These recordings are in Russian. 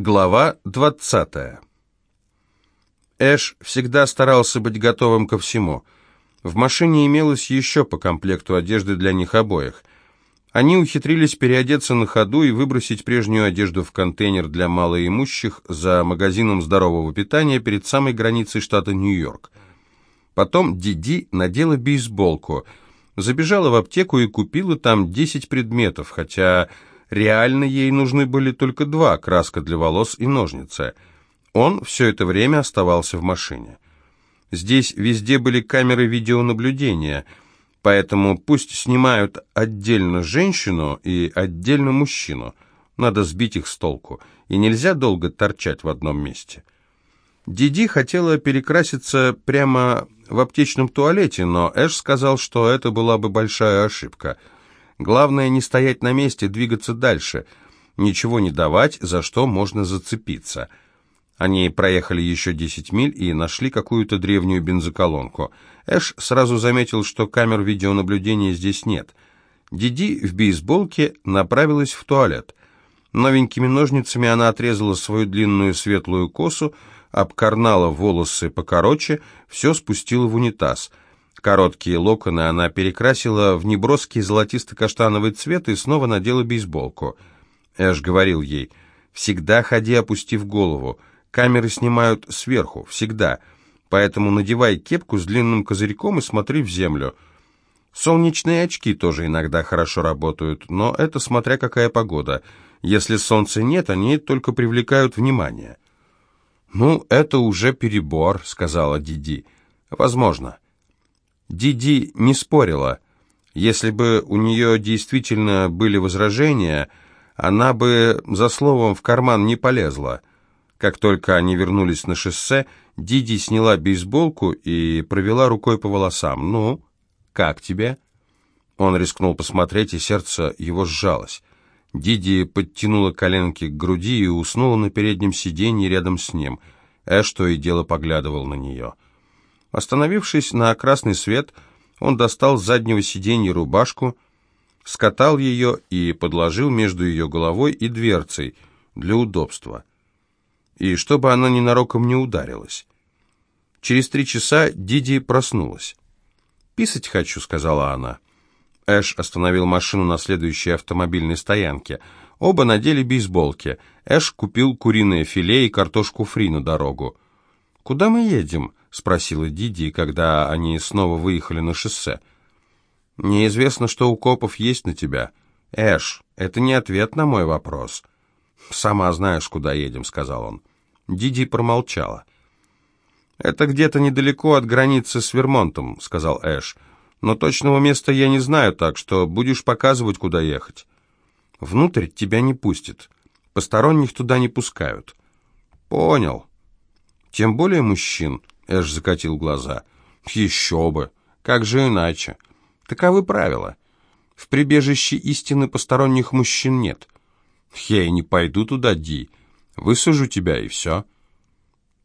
Глава 20. Эш всегда старался быть готовым ко всему. В машине имелось еще по комплекту одежды для них обоих. Они ухитрились переодеться на ходу и выбросить прежнюю одежду в контейнер для малоимущих за магазином здорового питания перед самой границей штата Нью-Йорк. Потом Диди надела бейсболку, забежала в аптеку и купила там 10 предметов, хотя Реально ей нужны были только два – краска для волос и ножницы. Он все это время оставался в машине. Здесь везде были камеры видеонаблюдения, поэтому пусть снимают отдельно женщину и отдельно мужчину. Надо сбить их с толку, и нельзя долго торчать в одном месте. Диди хотела перекраситься прямо в аптечном туалете, но Эш сказал, что это была бы большая ошибка – Главное не стоять на месте, двигаться дальше. Ничего не давать, за что можно зацепиться. Они проехали еще 10 миль и нашли какую-то древнюю бензоколонку. Эш сразу заметил, что камер видеонаблюдения здесь нет. Диди в бейсболке направилась в туалет. Новенькими ножницами она отрезала свою длинную светлую косу, обкорнала волосы покороче, все спустила в унитаз — Короткие локоны она перекрасила в неброский золотисто-каштановый цвет и снова надела бейсболку. Эш говорил ей, «Всегда ходи, опустив голову. Камеры снимают сверху, всегда. Поэтому надевай кепку с длинным козырьком и смотри в землю». Солнечные очки тоже иногда хорошо работают, но это смотря какая погода. Если солнца нет, они только привлекают внимание. «Ну, это уже перебор», — сказала Диди. «Возможно». Диди не спорила. Если бы у нее действительно были возражения, она бы за словом в карман не полезла. Как только они вернулись на шоссе, Диди сняла бейсболку и провела рукой по волосам. «Ну, как тебе?» Он рискнул посмотреть, и сердце его сжалось. Диди подтянула коленки к груди и уснула на переднем сиденье рядом с ним. Эш то и дело поглядывал на нее. Остановившись на красный свет, он достал с заднего сиденья рубашку, скатал ее и подложил между ее головой и дверцей для удобства. И чтобы она ненароком не ударилась. Через три часа Диди проснулась. «Писать хочу», — сказала она. Эш остановил машину на следующей автомобильной стоянке. Оба надели бейсболки. Эш купил куриное филе и картошку фри на дорогу. «Куда мы едем?» — спросила Диди, когда они снова выехали на шоссе. «Неизвестно, что у копов есть на тебя. Эш, это не ответ на мой вопрос». «Сама знаешь, куда едем», — сказал он. Диди промолчала. «Это где-то недалеко от границы с Вермонтом», — сказал Эш. «Но точного места я не знаю, так что будешь показывать, куда ехать». «Внутрь тебя не пустят. Посторонних туда не пускают». «Понял». Тем более мужчин, Эш закатил глаза. Еще бы, как же иначе? Таковы правила. В прибежище истины посторонних мужчин нет. Я и не пойду туда, Ди. Высажу тебя, и все.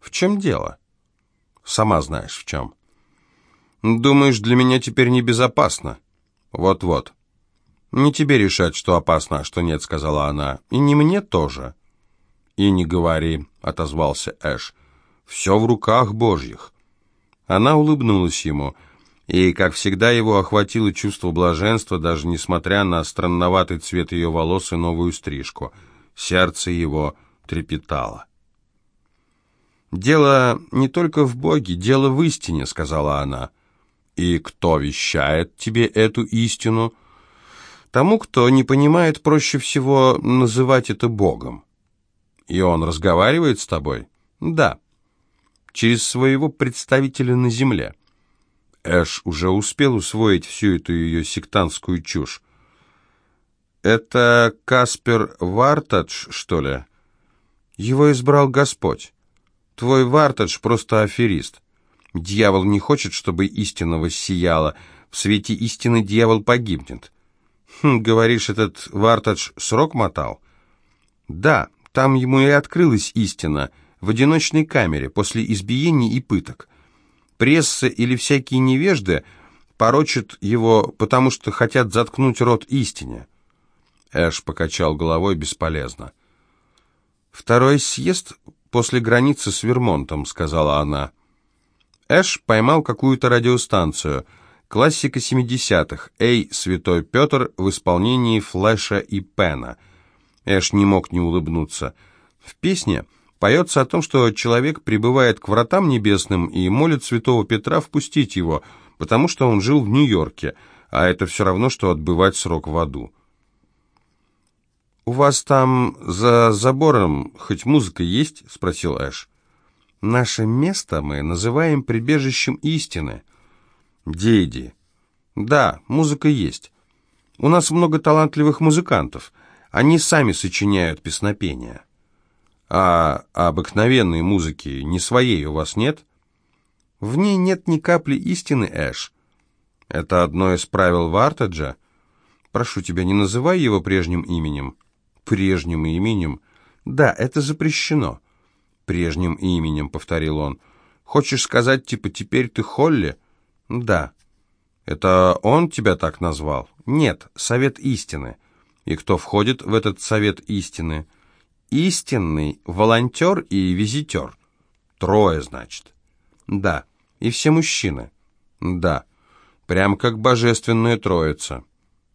В чем дело? Сама знаешь, в чем. Думаешь, для меня теперь небезопасно? Вот-вот. Не тебе решать, что опасно, а что нет, сказала она. И не мне тоже. И не говори, отозвался Эш все в руках Божьих». Она улыбнулась ему, и, как всегда, его охватило чувство блаженства, даже несмотря на странноватый цвет ее волос и новую стрижку. Сердце его трепетало. «Дело не только в Боге, дело в истине», — сказала она. «И кто вещает тебе эту истину?» «Тому, кто не понимает, проще всего называть это Богом». «И он разговаривает с тобой?» «Да» через своего представителя на земле. Эш уже успел усвоить всю эту ее сектантскую чушь. «Это Каспер Вартадж, что ли?» «Его избрал Господь. Твой Вартадж просто аферист. Дьявол не хочет, чтобы истина воссияла. В свете истины дьявол погибнет». Хм, «Говоришь, этот Вартадж срок мотал?» «Да, там ему и открылась истина» в одиночной камере после избиений и пыток. Пресса или всякие невежды порочат его, потому что хотят заткнуть рот истине. Эш покачал головой бесполезно. «Второй съезд после границы с Вермонтом», — сказала она. Эш поймал какую-то радиостанцию. Классика 70-х. «Эй, Святой Петр» в исполнении Флэша и Пена. Эш не мог не улыбнуться. В песне поется о том, что человек прибывает к вратам небесным и молит святого Петра впустить его, потому что он жил в Нью-Йорке, а это все равно, что отбывать срок в аду. «У вас там за забором хоть музыка есть?» — спросил Эш. «Наше место мы называем прибежищем истины». «Дейди». «Да, музыка есть. У нас много талантливых музыкантов. Они сами сочиняют песнопения». «А обыкновенной музыки не своей у вас нет?» «В ней нет ни капли истины, Эш». «Это одно из правил Вартаджа?» «Прошу тебя, не называй его прежним именем» прежним именем. Да, это запрещено. Прежним именем, повторил он. Хочешь сказать, типа, теперь ты Холли? Да. Это он тебя так назвал? Нет, Совет Истины. И кто входит в этот Совет Истины? Истинный, волонтер и визитер. Трое, значит. Да. И все мужчины. Да. Прям как божественная троица.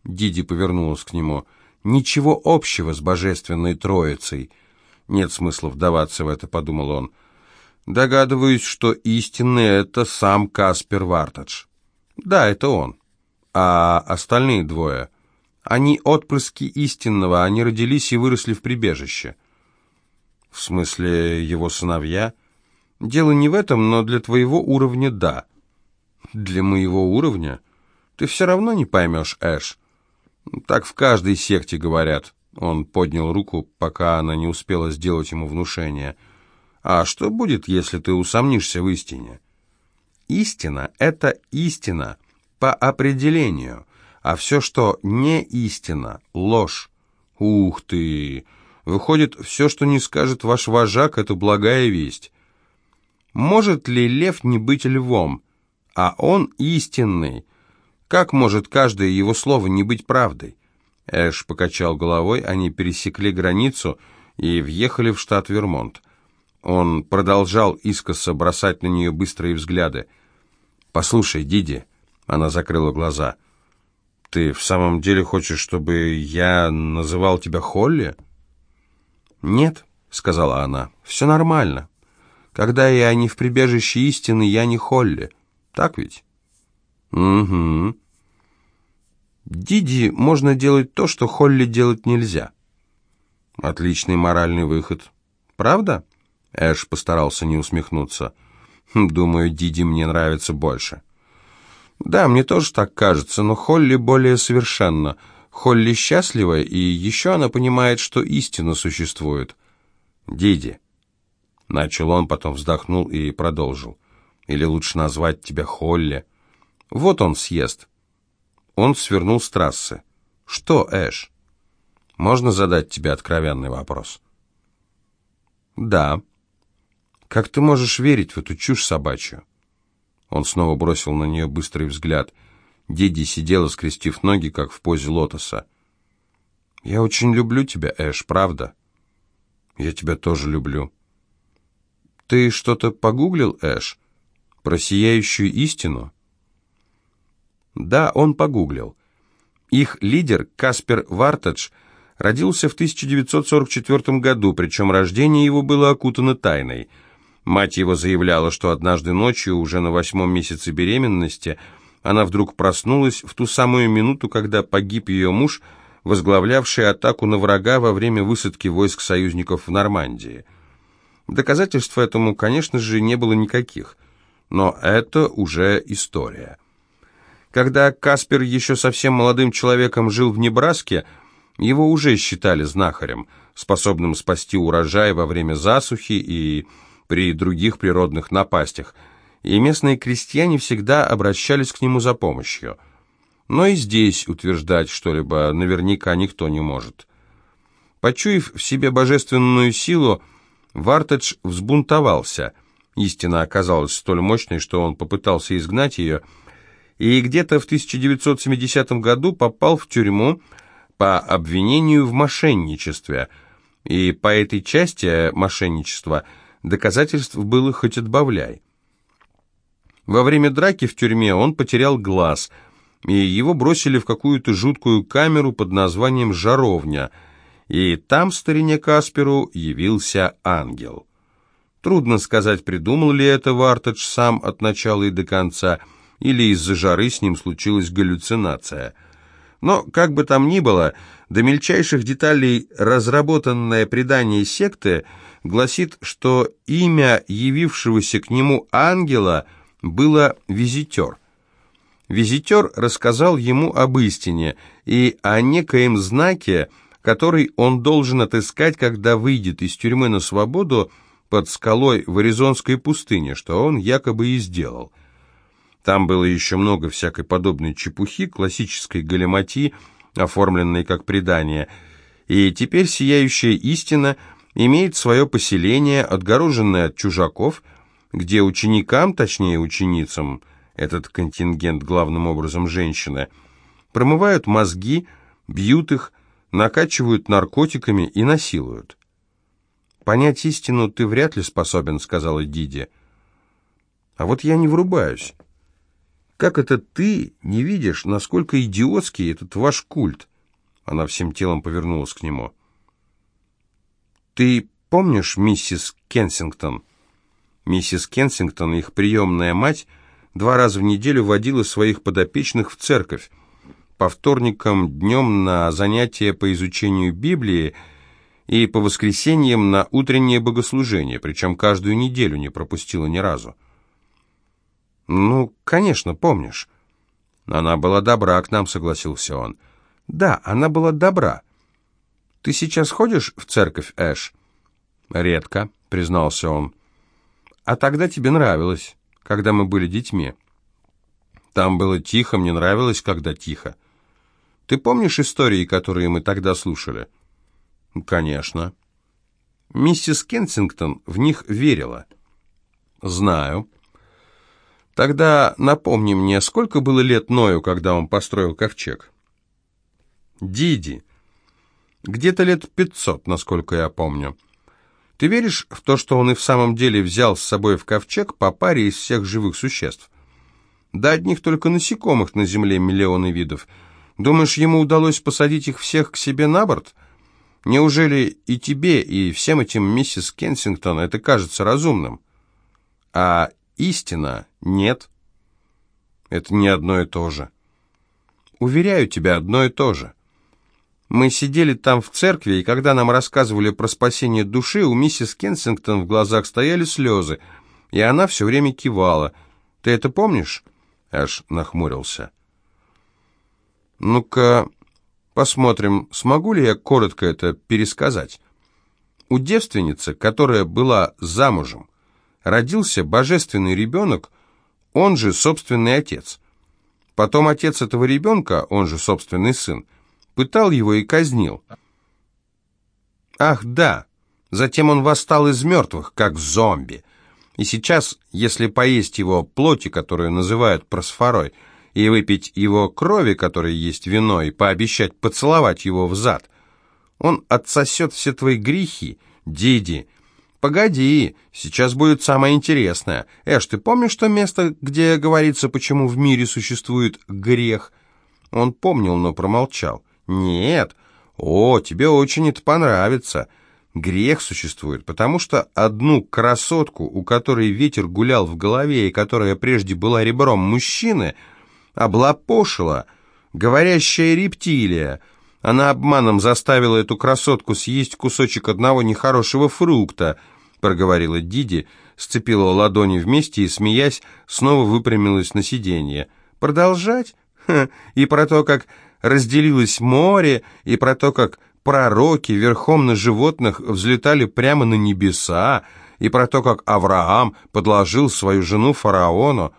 Диди повернулась к нему ничего общего с Божественной Троицей. Нет смысла вдаваться в это, подумал он. Догадываюсь, что истинный — это сам Каспер Вартадж. Да, это он. А остальные двое? Они отпрыски истинного, они родились и выросли в прибежище. В смысле, его сыновья? Дело не в этом, но для твоего уровня — да. Для моего уровня? Ты все равно не поймешь, Эш. Так в каждой секте говорят. Он поднял руку, пока она не успела сделать ему внушение. А что будет, если ты усомнишься в истине? Истина — это истина по определению, а все, что не истина, ложь. Ух ты! Выходит, все, что не скажет ваш вожак, это благая весть. Может ли лев не быть львом? А он истинный — как может каждое его слово не быть правдой? Эш покачал головой, они пересекли границу и въехали в штат Вермонт. Он продолжал искоса бросать на нее быстрые взгляды. «Послушай, Диди», — она закрыла глаза, — «ты в самом деле хочешь, чтобы я называл тебя Холли?» «Нет», — сказала она, — «все нормально. Когда я не в прибежище истины, я не Холли. Так ведь?» «Угу». Диди можно делать то, что Холли делать нельзя. Отличный моральный выход. Правда? Эш постарался не усмехнуться. Хм, думаю, Диди мне нравится больше. Да, мне тоже так кажется, но Холли более совершенна. Холли счастлива, и еще она понимает, что истина существует. Диди. Начал он, потом вздохнул и продолжил. Или лучше назвать тебя Холли. Вот он съезд. Он свернул с трассы. «Что, Эш? Можно задать тебе откровенный вопрос?» «Да». «Как ты можешь верить в эту чушь собачью?» Он снова бросил на нее быстрый взгляд. Диди сидела, скрестив ноги, как в позе лотоса. «Я очень люблю тебя, Эш, правда?» «Я тебя тоже люблю». «Ты что-то погуглил, Эш? Про сияющую истину?» Да, он погуглил. Их лидер, Каспер Вартадж, родился в 1944 году, причем рождение его было окутано тайной. Мать его заявляла, что однажды ночью, уже на восьмом месяце беременности, она вдруг проснулась в ту самую минуту, когда погиб ее муж, возглавлявший атаку на врага во время высадки войск союзников в Нормандии. Доказательств этому, конечно же, не было никаких, но это уже история. Когда Каспер еще совсем молодым человеком жил в Небраске, его уже считали знахарем, способным спасти урожай во время засухи и при других природных напастях, и местные крестьяне всегда обращались к нему за помощью. Но и здесь утверждать что-либо наверняка никто не может. Почуяв в себе божественную силу, Вартедж взбунтовался. Истина оказалась столь мощной, что он попытался изгнать ее, и где-то в 1970 году попал в тюрьму по обвинению в мошенничестве. И по этой части мошенничества доказательств было хоть отбавляй. Во время драки в тюрьме он потерял глаз, и его бросили в какую-то жуткую камеру под названием «Жаровня», и там старине Касперу явился ангел. Трудно сказать, придумал ли это Вартедж сам от начала и до конца, или из-за жары с ним случилась галлюцинация. Но, как бы там ни было, до мельчайших деталей разработанное предание секты гласит, что имя явившегося к нему ангела было «визитер». Визитер рассказал ему об истине и о некоем знаке, который он должен отыскать, когда выйдет из тюрьмы на свободу, под скалой в Аризонской пустыне, что он якобы и сделал. Там было еще много всякой подобной чепухи, классической галиматии, оформленной как предание, и теперь сияющая истина имеет свое поселение, отгороженное от чужаков, где ученикам, точнее ученицам, этот контингент главным образом женщины, промывают мозги, бьют их, накачивают наркотиками и насилуют. «Понять истину ты вряд ли способен», — сказала Диди. «А вот я не врубаюсь. Как это ты не видишь, насколько идиотский этот ваш культ?» Она всем телом повернулась к нему. «Ты помнишь миссис Кенсингтон?» Миссис Кенсингтон, их приемная мать, два раза в неделю водила своих подопечных в церковь. По вторникам днем на занятия по изучению Библии — и по воскресеньям на утреннее богослужение, причем каждую неделю не пропустила ни разу. «Ну, конечно, помнишь». «Она была добра к нам», — согласился он. «Да, она была добра. Ты сейчас ходишь в церковь, Эш?» «Редко», — признался он. «А тогда тебе нравилось, когда мы были детьми». «Там было тихо, мне нравилось, когда тихо. Ты помнишь истории, которые мы тогда слушали?» «Конечно». Миссис Кенсингтон в них верила. «Знаю». «Тогда напомни мне, сколько было лет Ною, когда он построил ковчег?» «Диди. Где-то лет пятьсот, насколько я помню. Ты веришь в то, что он и в самом деле взял с собой в ковчег по паре из всех живых существ? Да одних только насекомых на земле миллионы видов. Думаешь, ему удалось посадить их всех к себе на борт?» Неужели и тебе, и всем этим миссис Кенсингтон это кажется разумным? А истина нет. Это не одно и то же. Уверяю тебя, одно и то же. Мы сидели там в церкви, и когда нам рассказывали про спасение души, у миссис Кенсингтон в глазах стояли слезы, и она все время кивала. Ты это помнишь? Аж нахмурился. Ну-ка, Посмотрим, смогу ли я коротко это пересказать. У девственницы, которая была замужем, родился божественный ребенок, он же собственный отец. Потом отец этого ребенка, он же собственный сын, пытал его и казнил. Ах, да, затем он восстал из мертвых, как зомби. И сейчас, если поесть его плоти, которую называют просфорой, и выпить его крови, которой есть вино, и пообещать поцеловать его в зад. Он отсосет все твои грехи, Диди. Погоди, сейчас будет самое интересное. Эш, ты помнишь то место, где говорится, почему в мире существует грех? Он помнил, но промолчал. Нет. О, тебе очень это понравится. Грех существует, потому что одну красотку, у которой ветер гулял в голове и которая прежде была ребром мужчины, облапошила, говорящая рептилия. Она обманом заставила эту красотку съесть кусочек одного нехорошего фрукта, проговорила Диди, сцепила ладони вместе и, смеясь, снова выпрямилась на сиденье. «Продолжать? Ха, и про то, как разделилось море, и про то, как пророки верхом на животных взлетали прямо на небеса, и про то, как Авраам подложил свою жену фараону.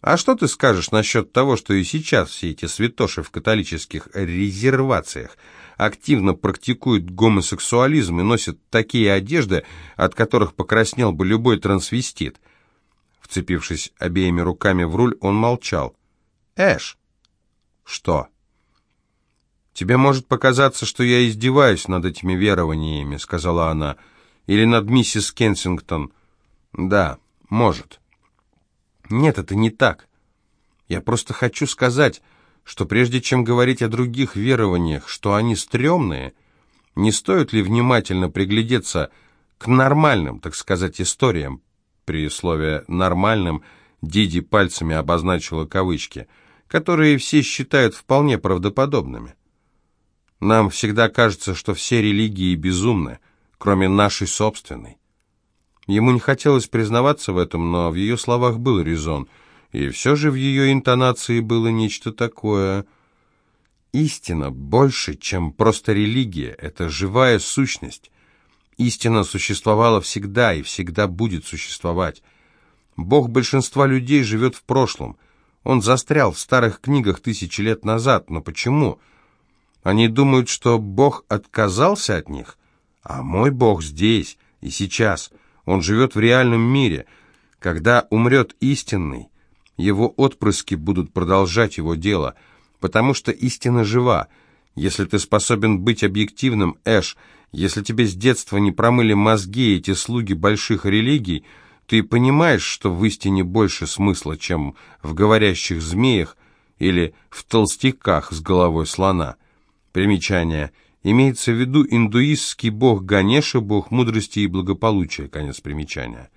А что ты скажешь насчет того, что и сейчас все эти святоши в католических резервациях активно практикуют гомосексуализм и носят такие одежды, от которых покраснел бы любой трансвестит? Вцепившись обеими руками в руль, он молчал. «Эш!» «Что?» «Тебе может показаться, что я издеваюсь над этими верованиями», — сказала она, — «или над миссис Кенсингтон». «Да, может». «Нет, это не так. Я просто хочу сказать, что прежде чем говорить о других верованиях, что они стрёмные, не стоит ли внимательно приглядеться к нормальным, так сказать, историям?» При слове «нормальным» Диди пальцами обозначила кавычки, которые все считают вполне правдоподобными. Нам всегда кажется, что все религии безумны, кроме нашей собственной. Ему не хотелось признаваться в этом, но в ее словах был резон, и все же в ее интонации было нечто такое. Истина больше, чем просто религия, это живая сущность. Истина существовала всегда и всегда будет существовать. Бог большинства людей живет в прошлом. Он застрял в старых книгах тысячи лет назад, но почему? Почему? Они думают, что Бог отказался от них, а мой Бог здесь и сейчас. Он живет в реальном мире. Когда умрет истинный, его отпрыски будут продолжать его дело, потому что истина жива. Если ты способен быть объективным, Эш, если тебе с детства не промыли мозги эти слуги больших религий, ты понимаешь, что в истине больше смысла, чем в говорящих змеях или в толстяках с головой слона. Примечание. Имеется в виду индуистский бог Ганеша, бог мудрости и благополучия. Конец примечания.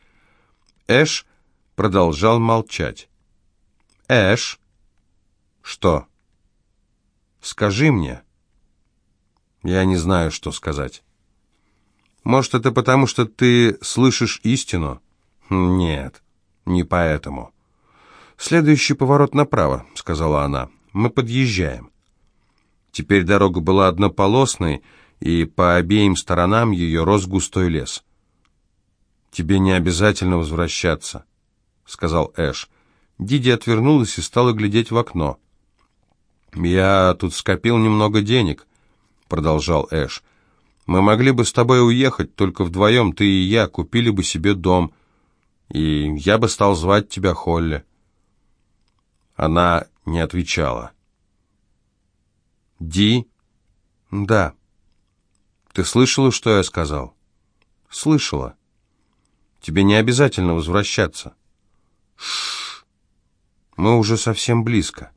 Эш продолжал молчать. Эш? Что? Скажи мне. Я не знаю, что сказать. Может, это потому, что ты слышишь истину? Нет, не поэтому. Следующий поворот направо, сказала она. Мы подъезжаем. Теперь дорога была однополосной, и по обеим сторонам ее рос густой лес. «Тебе не обязательно возвращаться», — сказал Эш. Диди отвернулась и стала глядеть в окно. «Я тут скопил немного денег», — продолжал Эш. «Мы могли бы с тобой уехать, только вдвоем, ты и я, купили бы себе дом, и я бы стал звать тебя Холли». Она не отвечала. «Ди?» «Да». «Ты слышала, что я сказал?» «Слышала. Тебе не обязательно возвращаться». «Шш! Мы уже совсем близко».